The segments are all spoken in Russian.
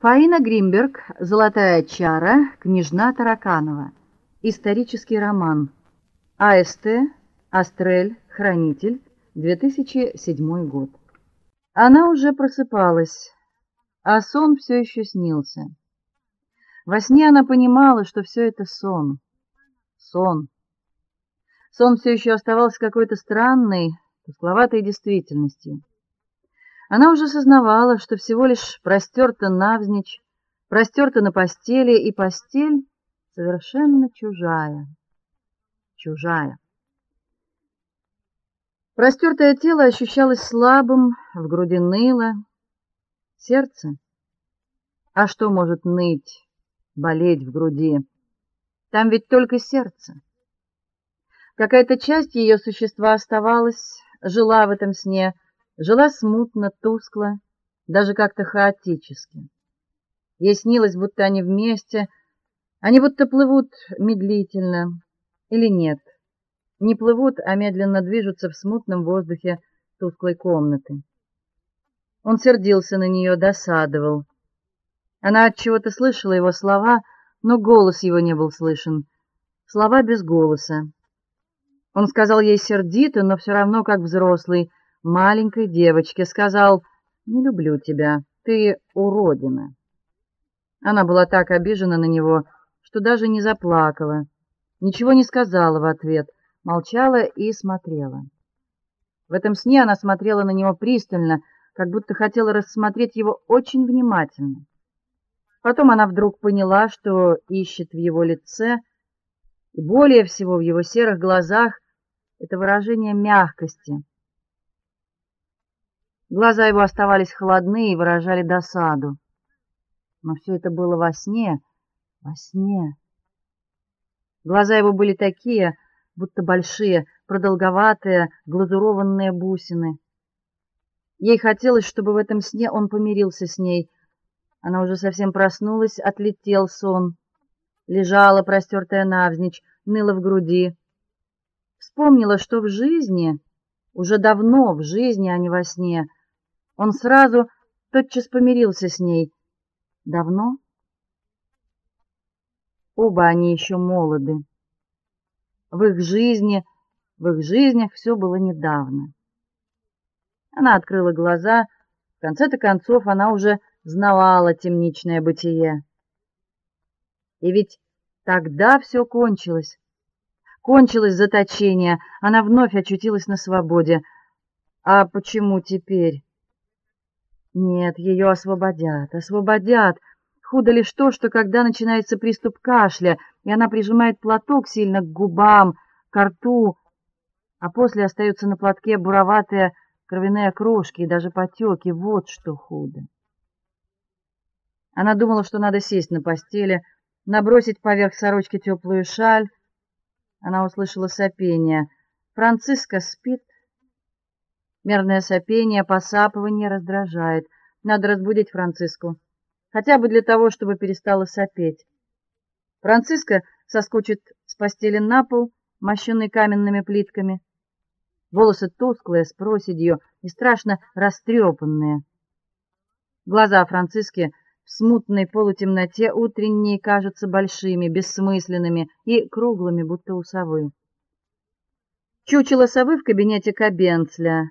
Фаина Гримберг Золотая чара, княжна Тараканова. Исторический роман. АСТ Астрель, хранитель, 2007 год. Она уже просыпалась, а сон все еще снился. Во сне она понимала, что все это сон. Сон. Сон все еще оставался какой-то странной, тускловатой действительностью. Она уже сознавала, что всего лишь простерта навзничь, простерта на постели, и постель совершенно чужая. Чужая. Простертое тело ощущалось слабым, в груди ныло. Сердце? А что может ныть, болеть в груди? Там ведь только сердце. Какая-то часть ее существа оставалась, жила в этом сне, жила смутно, тускло, даже как-то хаотически. Ей снилось, будто они вместе, они будто плывут медлительно или нет. Не плывут, а медленно движутся в смутном воздухе тусклой комнаты. Он сердился на нее, досадовал. Она от чего-то слышала его слова, но голос его не был слышен. Слова без голоса. Он сказал ей сердито, но все равно как взрослый, маленькой девочке, сказал: "Не люблю тебя. Ты уродина". Она была так обижена на него, что даже не заплакала, ничего не сказала в ответ, молчала и смотрела. В этом сне она смотрела на него пристально, как будто хотела рассмотреть его очень внимательно. Потом она вдруг поняла, что ищет в его лице, и более всего в его серых глазах это выражение мягкости. Глаза его оставались холодны и выражали досаду. Но все это было во сне, во сне. Глаза его были такие, будто большие, продолговатые, глазурованные бусины. Ей хотелось, чтобы в этом сне он помирился с ней. Она уже совсем проснулась, отлетел сон. Лежала простертая навзничь, ныла в груди. Вспомнила, что в жизни, уже давно в жизни, а не во сне, он сразу тотчас помирился с ней. Давно? Оба они еще молоды. В их жизни, в их жизнях все было недавно. Она открыла глаза, в конце-то концов она уже знавала темничное бытие. И ведь тогда все кончилось. Кончилось заточение, она вновь очутилась на свободе. А почему теперь? Нет, ее освободят, освободят. Худо лишь то, что когда начинается приступ кашля, и она прижимает платок сильно к губам, к рту, а после остаются на платке буроватые кровяные крошки и даже потеки, вот что худо. Она думала, что надо сесть на постели, набросить поверх сорочки теплую шаль, она услышала сопение. Франциска спит. Мерное сопение, посапывание раздражает. Надо разбудить Франциску, хотя бы для того, чтобы перестала сопеть. Франциска соскочит с постели на пол, мощенный каменными плитками. Волосы тусклые, с проседью и страшно растрепанные. Глаза Франциски в смутной полутемноте утренние кажутся большими, бессмысленными и круглыми, будто у совы. Чучело совы в кабинете Кабенцля.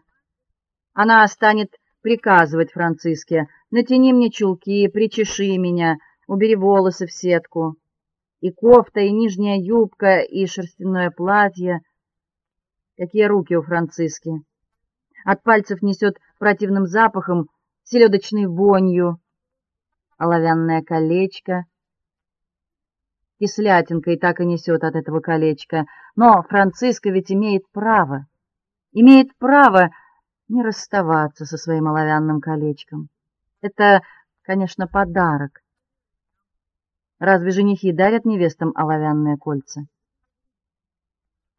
Она станет приказывать Франциске: "Натяни мне чулки, причеши меня, убери волосы в сетку". И кофта, и нижняя юбка, и шерстяное платье. Какие руки у Франциски. От пальцев несет противным запахом, селедочной вонью оловянное колечко. Кислятинка и так и несет от этого колечка, но Франциска ведь имеет право, имеет право не расставаться со своим оловянным колечком. Это, конечно, подарок. Разве женихи дарят невестам оловянные кольца?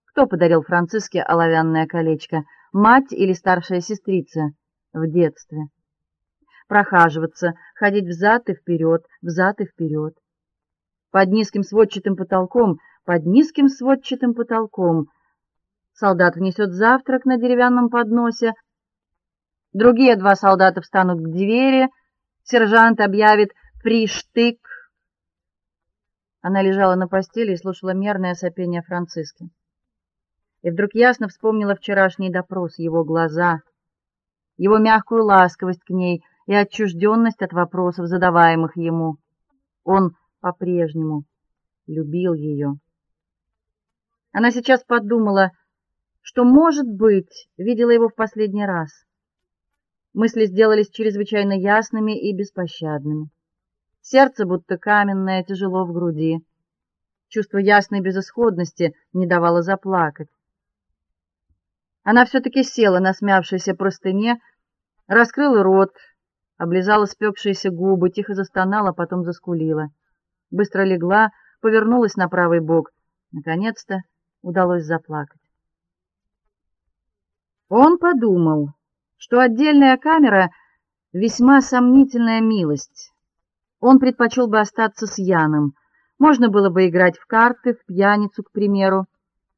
Кто подарил Франциске оловянное колечко? Мать или старшая сестрица в детстве? прохаживаться, ходить взад и вперед, взад и вперед. Под низким сводчатым потолком, под низким сводчатым потолком солдат внесет завтрак на деревянном подносе. Другие два солдата встанут к двери, сержант объявит Фриштык. Она лежала на постели и слушала мерное сопение Франциски. И вдруг ясно вспомнила вчерашний допрос, его глаза, его мягкую ласковость к ней и отчужденность от вопросов, задаваемых ему. Он по-прежнему любил ее. Она сейчас подумала, что, может быть, видела его в последний раз. Мысли сделались чрезвычайно ясными и беспощадными. Сердце будто каменное, тяжело в груди. Чувство ясной безысходности не давало заплакать. Она все таки села на смявшейся простыне, раскрыла рот, облизала спекшиеся губы, тихо застонала, потом заскулила. Быстро легла, повернулась на правый бок. Наконец-то удалось заплакать. Он подумал, что отдельная камера весьма сомнительная милость. Он предпочел бы остаться с Яном. Можно было бы играть в карты, в пьяницу, к примеру.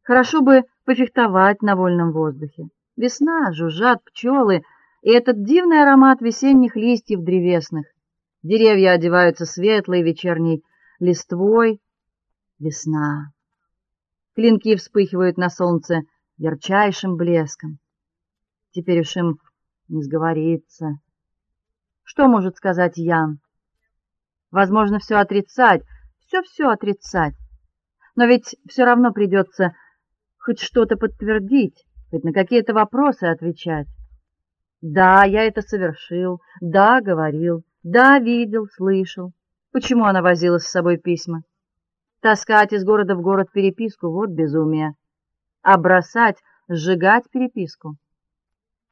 Хорошо бы пофехтовать на вольном воздухе. Весна, жужжат пчелы, и этот дивный аромат весенних листьев древесных. Деревья одеваются светлой вечерней листвой. Весна. Клинки вспыхивают на солнце ярчайшим блеском. Теперь уж им не сговориться. Что может сказать Ян? Возможно, все отрицать, все все отрицать. Но ведь все равно придется хоть что-то подтвердить, хоть на какие-то вопросы отвечать. Да, я это совершил. Да, говорил. Да, видел, слышал. Почему она возила с собой письма? Таскать из города в город переписку вот безумие. А бросать, сжигать переписку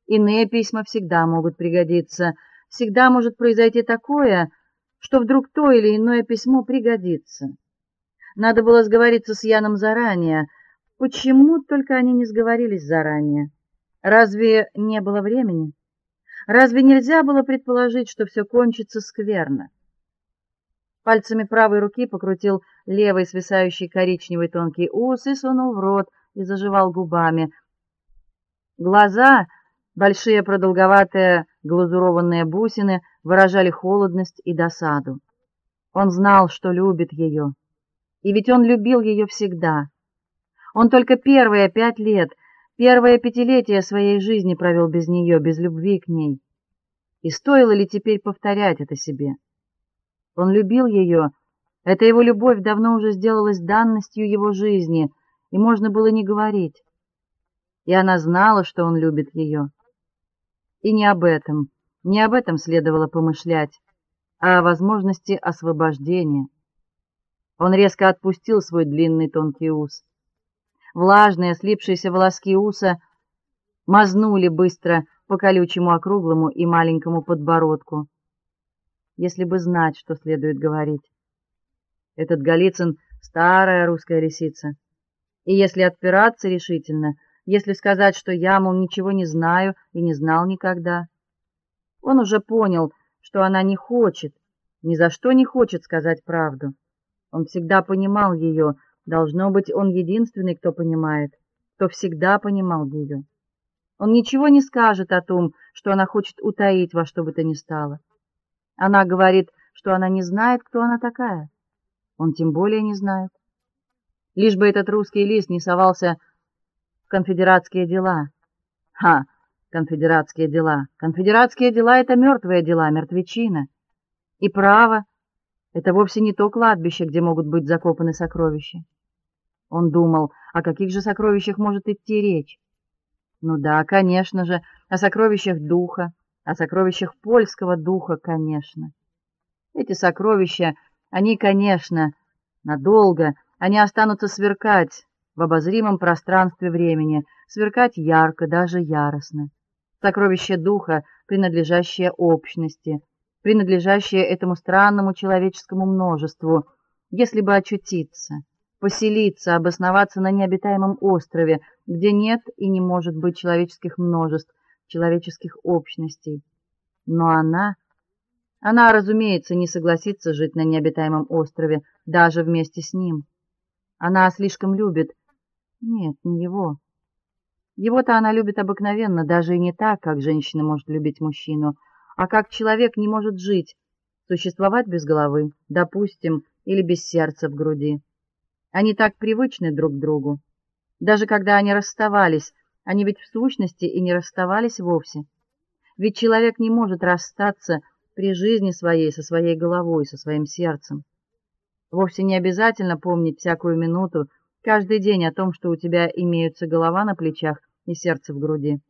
Иные письма всегда могут пригодиться. Всегда может произойти такое, что вдруг то или иное письмо пригодится. Надо было сговориться с Яном заранее. Почему только они не сговорились заранее? Разве не было времени? Разве нельзя было предположить, что все кончится скверно? Пальцами правой руки покрутил левый свисающий коричневый тонкий ус и сунул в рот и заживал губами. Глаза Большие продолговатые глазурованные бусины выражали холодность и досаду. Он знал, что любит ее. И ведь он любил ее всегда. Он только первые пять лет, первое пятилетие своей жизни провел без нее, без любви к ней. И стоило ли теперь повторять это себе? Он любил ее. Эта его любовь давно уже сделалась данностью его жизни, и можно было не говорить. И она знала, что он любит ее. И не об этом, не об этом следовало помышлять, а о возможности освобождения. Он резко отпустил свой длинный тонкий ус. Влажные, слипшиеся волоски уса мазнули быстро по колючему округлому и маленькому подбородку. Если бы знать, что следует говорить. Этот Голицын старая русская лисица. И если отпираться решительно, если сказать, что я, мол, ничего не знаю и не знал никогда. Он уже понял, что она не хочет, ни за что не хочет сказать правду. Он всегда понимал ее, должно быть, он единственный, кто понимает, кто всегда понимал ее. Он ничего не скажет о том, что она хочет утаить во что бы то ни стало. Она говорит, что она не знает, кто она такая. Он тем более не знает. Лишь бы этот русский лис не совался конфедератские дела. Ха, конфедератские дела. Конфедератские дела это мертвые дела, мертвечина. И право это вовсе не то кладбище, где могут быть закопаны сокровища. Он думал, о каких же сокровищах может идти речь? Ну да, конечно же, о сокровищах духа, о сокровищах польского духа, конечно. Эти сокровища, они, конечно, надолго, они останутся сверкать в обозримом пространстве времени, сверкать ярко, даже яростно. Сокровище духа, принадлежащее общности, принадлежащее этому странному человеческому множеству, если бы очутиться, поселиться, обосноваться на необитаемом острове, где нет и не может быть человеческих множеств, человеческих общностей. Но она она, разумеется, не согласится жить на необитаемом острове даже вместе с ним. Она слишком любит нет, не его. Его-то она любит обыкновенно, даже и не так, как женщина может любить мужчину, а как человек не может жить существовать без головы, допустим, или без сердца в груди. Они так привычны друг к другу. Даже когда они расставались, они ведь в сущности и не расставались вовсе. Ведь человек не может расстаться при жизни своей со своей головой, со своим сердцем. Вовсе не обязательно помнить всякую минуту, каждый день о том, что у тебя имеются голова на плечах и сердце в груди.